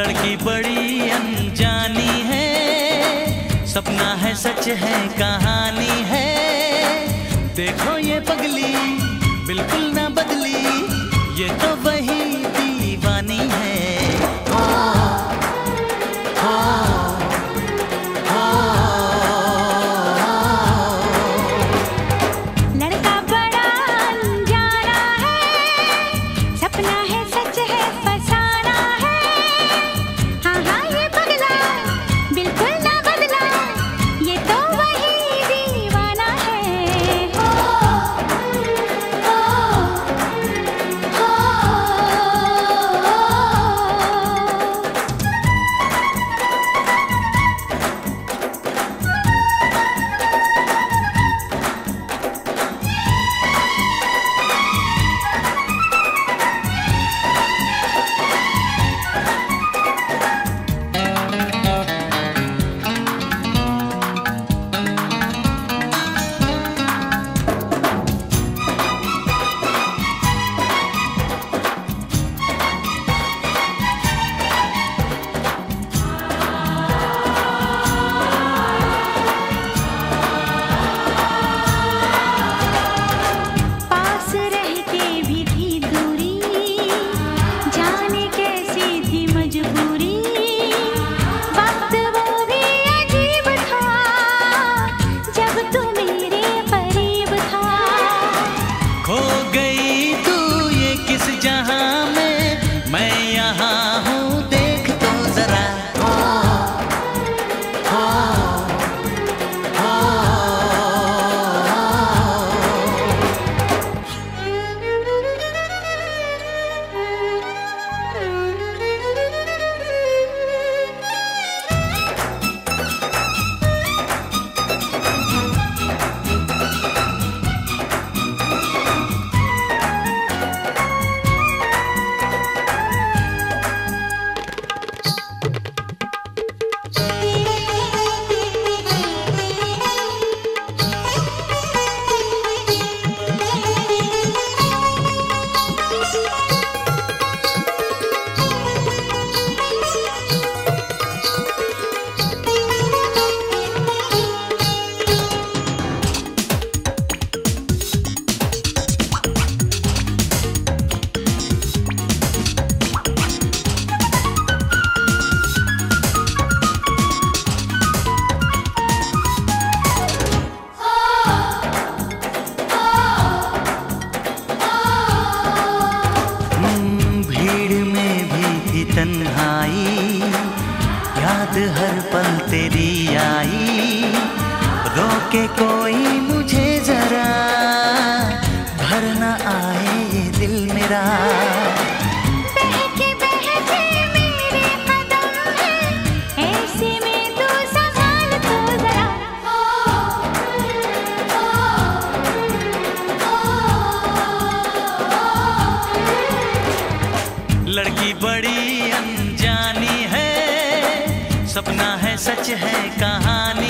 लड़की बड़ी अनजानी है। सपना है, सच है, कहानी है। देखो ये पगली, बिल्कुल ना बदली। ये तो वही के कोई मुझे जरा भरना आए ये दिल मेरा। लड़की बड़ी अनजानी है सपना है सच है कहानी